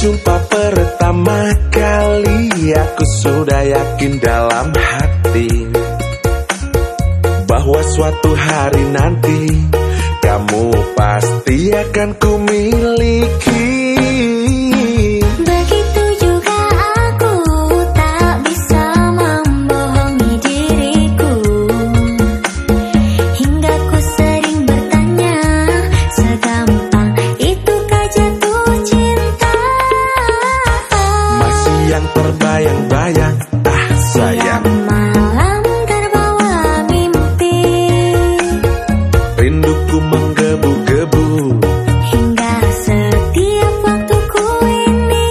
jumpa pertama kali Aku sudah yakin dalam hati Bahwa suatu hari nanti Kamu pasti akan ku miliki terbayang-bayang. Ah sayang. Malam terbawa mimpi. Rinduku menggebu-gebu. Hingga setiap waktuku ini.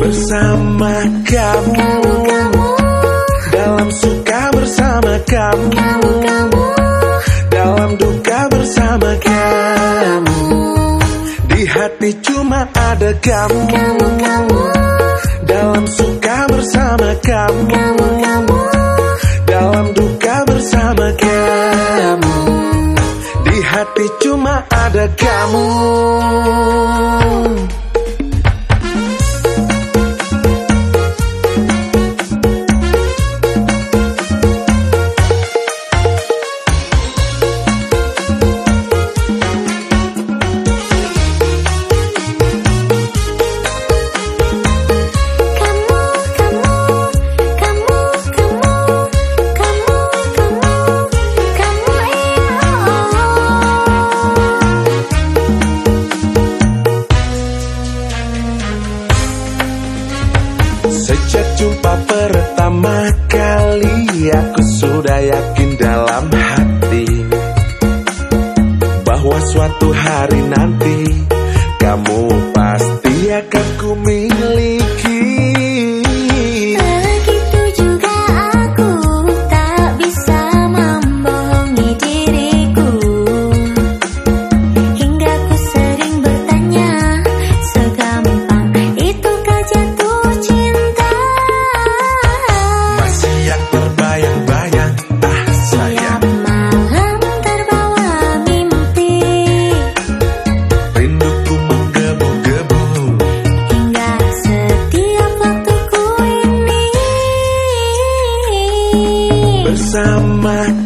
Bersama kamu, kamu, kamu Dalam suka bersama kamu ada kamu, kamu, kamu dalam suka bersama kamu, kamu, kamu dalam duka bersama kamu. Di hati cuma ada kamu. Sejak jumpa pertama kali Aku sudah yakin dalam hati Bahwa suatu hari nanti Kamu pasti akan ku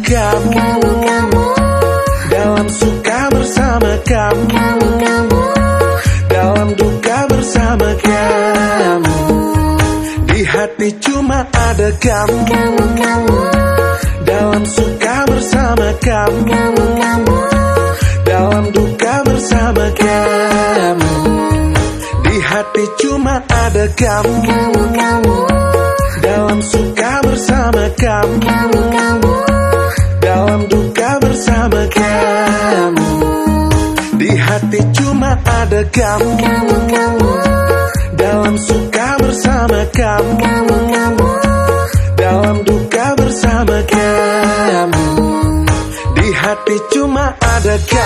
kamu, kamu, kamu dalam suka bersama kamu, kamu, kamu dalam duka bersama kamu. Di hati cuma ada kamu, kamu, kamu dalam suka bersama kamu, kamu, kamu dalam duka bersama kamu. Di hati cuma ada kamu, kamu, kamu Di hati cuma ada kamu, kamu, kamu dalam suka bersama kamu, kamu, kamu dalam duka bersama kamu. Di hati cuma ada kamu.